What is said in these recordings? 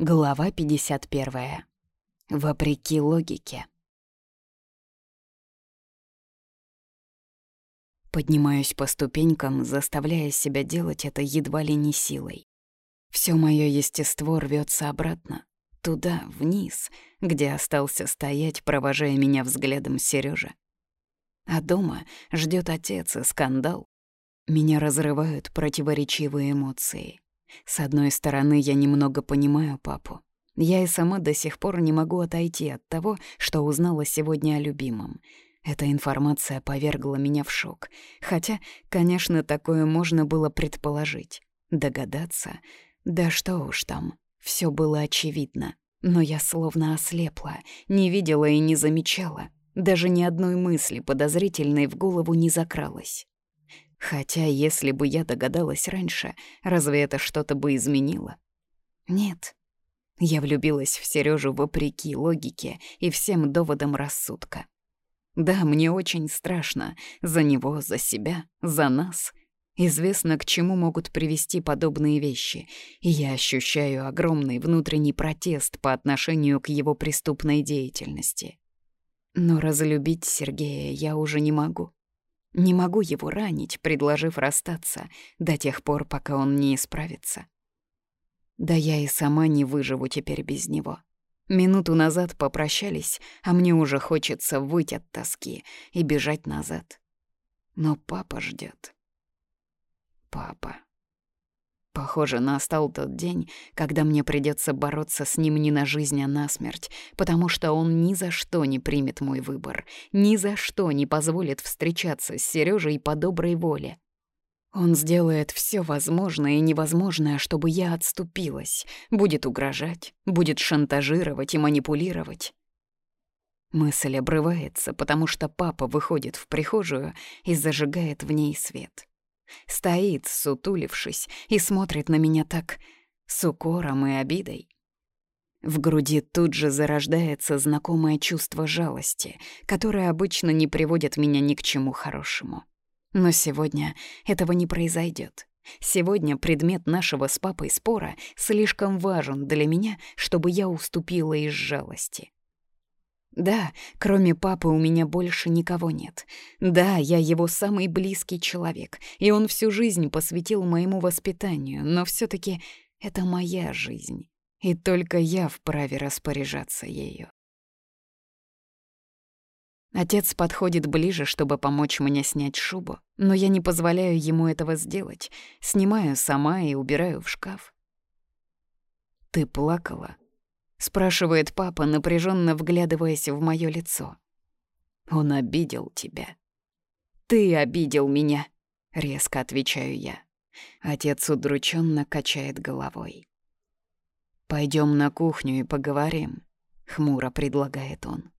Глава 51. Вопреки логике. Поднимаюсь по ступенькам, заставляя себя делать это едва ли не силой. Все мое естество рвется обратно, туда, вниз, где остался стоять, провожая меня взглядом Сережа. А дома ждет отец и скандал. Меня разрывают противоречивые эмоции. С одной стороны, я немного понимаю папу. Я и сама до сих пор не могу отойти от того, что узнала сегодня о любимом. Эта информация повергла меня в шок. Хотя, конечно, такое можно было предположить. Догадаться. Да что уж там. Все было очевидно. Но я словно ослепла, не видела и не замечала. Даже ни одной мысли подозрительной в голову не закралась. Хотя, если бы я догадалась раньше, разве это что-то бы изменило? Нет. Я влюбилась в Сережу вопреки логике и всем доводам рассудка. Да, мне очень страшно. За него, за себя, за нас. Известно, к чему могут привести подобные вещи, и я ощущаю огромный внутренний протест по отношению к его преступной деятельности. Но разлюбить Сергея я уже не могу. Не могу его ранить, предложив расстаться до тех пор, пока он не исправится. Да я и сама не выживу теперь без него. Минуту назад попрощались, а мне уже хочется выйти от тоски и бежать назад. Но папа ждет. Папа. Похоже, настал тот день, когда мне придется бороться с ним не на жизнь, а на смерть, потому что он ни за что не примет мой выбор, ни за что не позволит встречаться с Сережей по доброй воле. Он сделает все возможное и невозможное, чтобы я отступилась, будет угрожать, будет шантажировать и манипулировать. Мысль обрывается, потому что папа выходит в прихожую и зажигает в ней свет. Стоит, сутулившись, и смотрит на меня так с укором и обидой. В груди тут же зарождается знакомое чувство жалости, которое обычно не приводит меня ни к чему хорошему. Но сегодня этого не произойдет. Сегодня предмет нашего с папой спора слишком важен для меня, чтобы я уступила из жалости. Да, кроме папы у меня больше никого нет. Да, я его самый близкий человек, и он всю жизнь посвятил моему воспитанию, но все таки это моя жизнь, и только я вправе распоряжаться ею. Отец подходит ближе, чтобы помочь мне снять шубу, но я не позволяю ему этого сделать. Снимаю сама и убираю в шкаф. «Ты плакала?» — спрашивает папа, напряженно вглядываясь в мое лицо. «Он обидел тебя». «Ты обидел меня», — резко отвечаю я. Отец удрученно качает головой. Пойдем на кухню и поговорим», — хмуро предлагает он.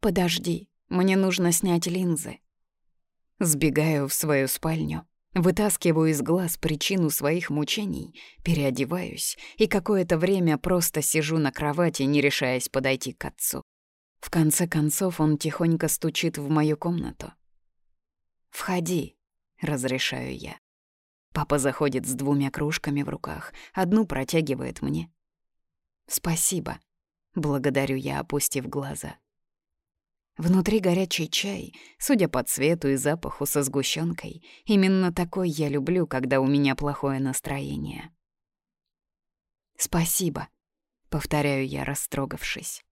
«Подожди, мне нужно снять линзы». Сбегаю в свою спальню, Вытаскиваю из глаз причину своих мучений, переодеваюсь и какое-то время просто сижу на кровати, не решаясь подойти к отцу. В конце концов он тихонько стучит в мою комнату. «Входи», — разрешаю я. Папа заходит с двумя кружками в руках, одну протягивает мне. «Спасибо», — благодарю я, опустив глаза. Внутри горячий чай, судя по цвету и запаху со сгущенкой. Именно такой я люблю, когда у меня плохое настроение. «Спасибо», — повторяю я, растрогавшись.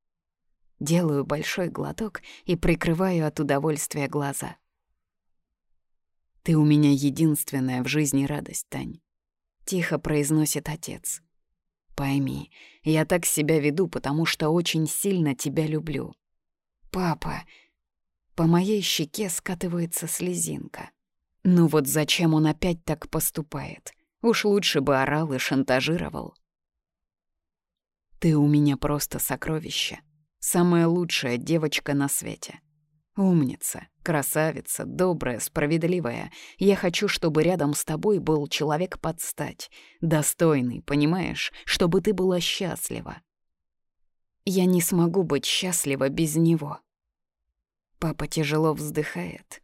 Делаю большой глоток и прикрываю от удовольствия глаза. «Ты у меня единственная в жизни радость, Тань», — тихо произносит отец. «Пойми, я так себя веду, потому что очень сильно тебя люблю. «Папа!» По моей щеке скатывается слезинка. Ну вот зачем он опять так поступает? Уж лучше бы орал и шантажировал. Ты у меня просто сокровище. Самая лучшая девочка на свете. Умница, красавица, добрая, справедливая. Я хочу, чтобы рядом с тобой был человек под стать. Достойный, понимаешь? Чтобы ты была счастлива. Я не смогу быть счастлива без него. Папа тяжело вздыхает.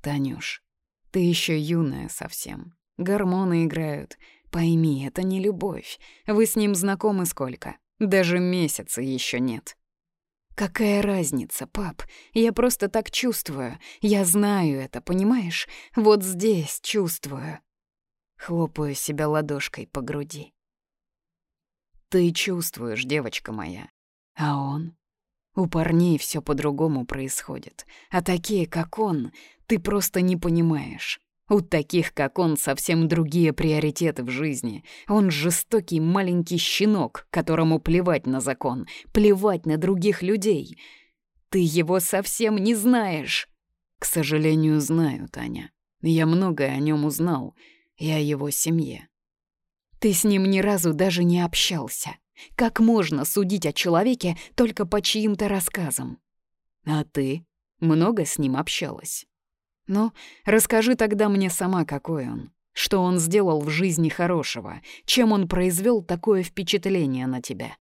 Танюш, ты еще юная совсем. Гормоны играют. Пойми, это не любовь. Вы с ним знакомы сколько? Даже месяца еще нет. Какая разница, пап? Я просто так чувствую. Я знаю это, понимаешь? Вот здесь чувствую. Хлопаю себя ладошкой по груди. Ты чувствуешь, девочка моя. А он? У парней все по-другому происходит. А такие, как он, ты просто не понимаешь. У таких, как он, совсем другие приоритеты в жизни. Он жестокий маленький щенок, которому плевать на закон, плевать на других людей. Ты его совсем не знаешь. К сожалению, знаю, Таня. Я многое о нем узнал, и о его семье. Ты с ним ни разу даже не общался. Как можно судить о человеке только по чьим-то рассказам? А ты много с ним общалась? Ну, расскажи тогда мне сама, какой он. Что он сделал в жизни хорошего? Чем он произвел такое впечатление на тебя?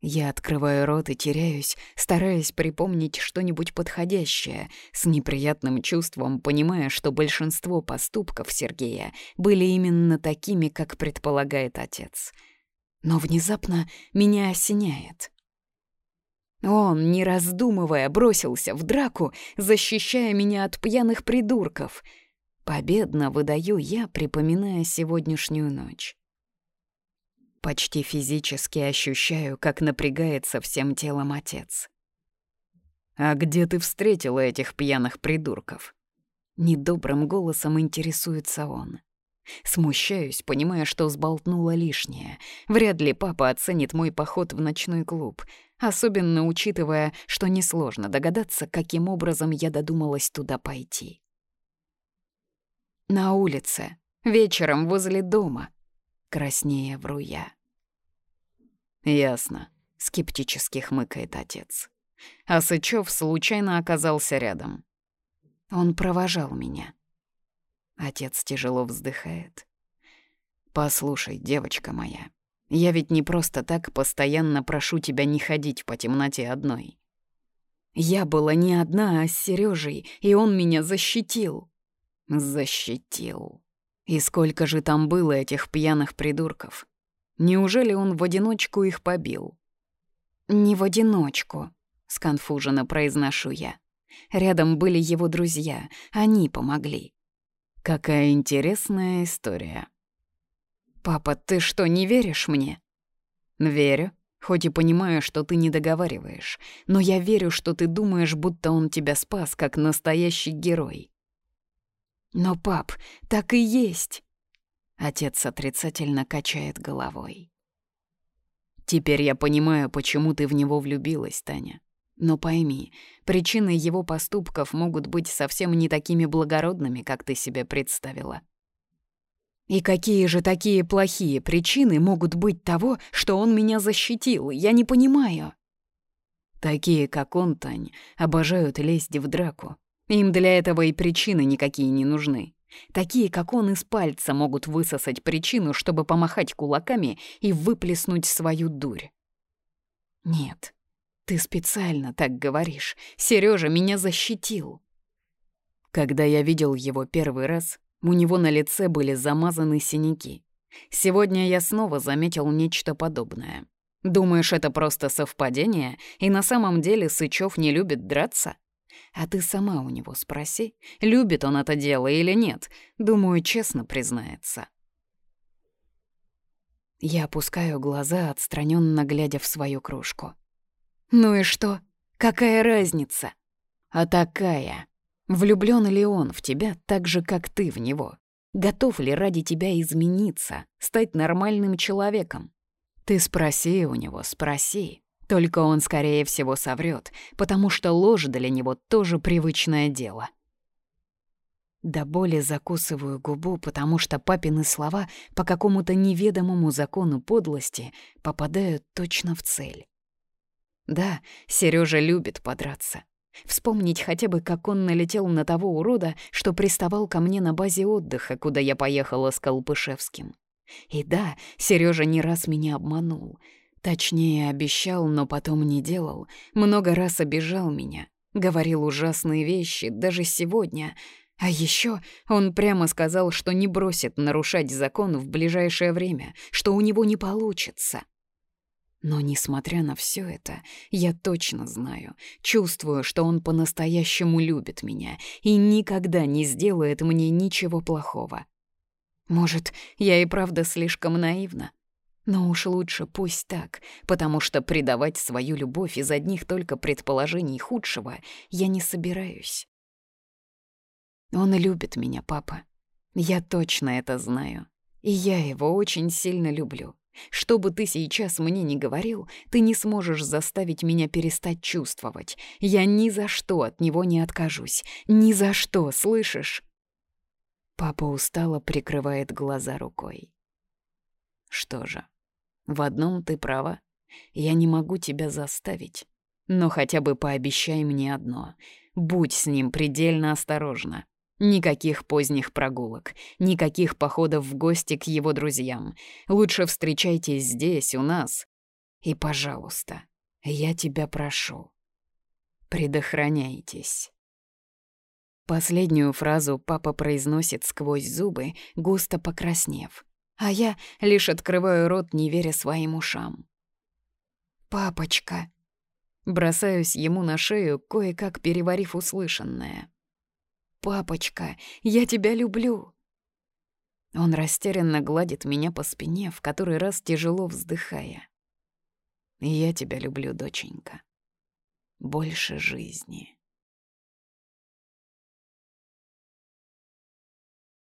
Я открываю рот и теряюсь, стараясь припомнить что-нибудь подходящее, с неприятным чувством понимая, что большинство поступков Сергея были именно такими, как предполагает отец. Но внезапно меня осеняет. Он, не раздумывая, бросился в драку, защищая меня от пьяных придурков. Победно выдаю я, припоминая сегодняшнюю ночь. Почти физически ощущаю, как напрягается всем телом отец. «А где ты встретила этих пьяных придурков?» Недобрым голосом интересуется он. Смущаюсь, понимая, что сболтнула лишнее. Вряд ли папа оценит мой поход в ночной клуб, особенно учитывая, что несложно догадаться, каким образом я додумалась туда пойти. На улице, вечером возле дома, краснее вру я. «Ясно», — скептически хмыкает отец. А Сычев случайно оказался рядом. Он провожал меня. Отец тяжело вздыхает. «Послушай, девочка моя, я ведь не просто так постоянно прошу тебя не ходить по темноте одной. Я была не одна, а с Сережей, и он меня защитил. Защитил. И сколько же там было этих пьяных придурков? Неужели он в одиночку их побил? «Не в одиночку», — сконфуженно произношу я. Рядом были его друзья, они помогли. Какая интересная история. «Папа, ты что, не веришь мне?» «Верю, хоть и понимаю, что ты не договариваешь, но я верю, что ты думаешь, будто он тебя спас, как настоящий герой». «Но, пап, так и есть. Отец отрицательно качает головой. «Теперь я понимаю, почему ты в него влюбилась, Таня. Но пойми, причины его поступков могут быть совсем не такими благородными, как ты себе представила. И какие же такие плохие причины могут быть того, что он меня защитил? Я не понимаю. Такие, как он, Тань, обожают лезть в драку. Им для этого и причины никакие не нужны. Такие, как он, из пальца могут высосать причину, чтобы помахать кулаками и выплеснуть свою дурь. Нет, ты специально так говоришь. Сережа меня защитил. Когда я видел его первый раз, у него на лице были замазаны синяки. Сегодня я снова заметил нечто подобное. Думаешь, это просто совпадение, и на самом деле Сычев не любит драться? А ты сама у него спроси, любит он это дело или нет. Думаю, честно признается. Я опускаю глаза, отстраненно глядя в свою кружку. «Ну и что? Какая разница?» «А такая. Влюблён ли он в тебя так же, как ты в него? Готов ли ради тебя измениться, стать нормальным человеком? Ты спроси у него, спроси. Только он, скорее всего, соврет, потому что ложь для него тоже привычное дело. До боли закусываю губу, потому что папины слова по какому-то неведомому закону подлости попадают точно в цель. Да, Сережа любит подраться. Вспомнить хотя бы, как он налетел на того урода, что приставал ко мне на базе отдыха, куда я поехала с Колпышевским. И да, Сережа не раз меня обманул — Точнее, обещал, но потом не делал. Много раз обижал меня. Говорил ужасные вещи, даже сегодня. А еще он прямо сказал, что не бросит нарушать закон в ближайшее время, что у него не получится. Но, несмотря на все это, я точно знаю, чувствую, что он по-настоящему любит меня и никогда не сделает мне ничего плохого. Может, я и правда слишком наивна? Но уж лучше пусть так, потому что предавать свою любовь из одних только предположений худшего я не собираюсь. Он любит меня, папа. Я точно это знаю. И я его очень сильно люблю. Что бы ты сейчас мне ни говорил, ты не сможешь заставить меня перестать чувствовать. Я ни за что от него не откажусь. Ни за что, слышишь? Папа устало прикрывает глаза рукой. Что же, в одном ты права. Я не могу тебя заставить. Но хотя бы пообещай мне одно. Будь с ним предельно осторожна. Никаких поздних прогулок, никаких походов в гости к его друзьям. Лучше встречайтесь здесь, у нас. И, пожалуйста, я тебя прошу, предохраняйтесь. Последнюю фразу папа произносит сквозь зубы, густо покраснев, а я лишь открываю рот, не веря своим ушам. «Папочка!» Бросаюсь ему на шею, кое-как переварив услышанное. «Папочка, я тебя люблю!» Он растерянно гладит меня по спине, в который раз тяжело вздыхая. «Я тебя люблю, доченька. Больше жизни».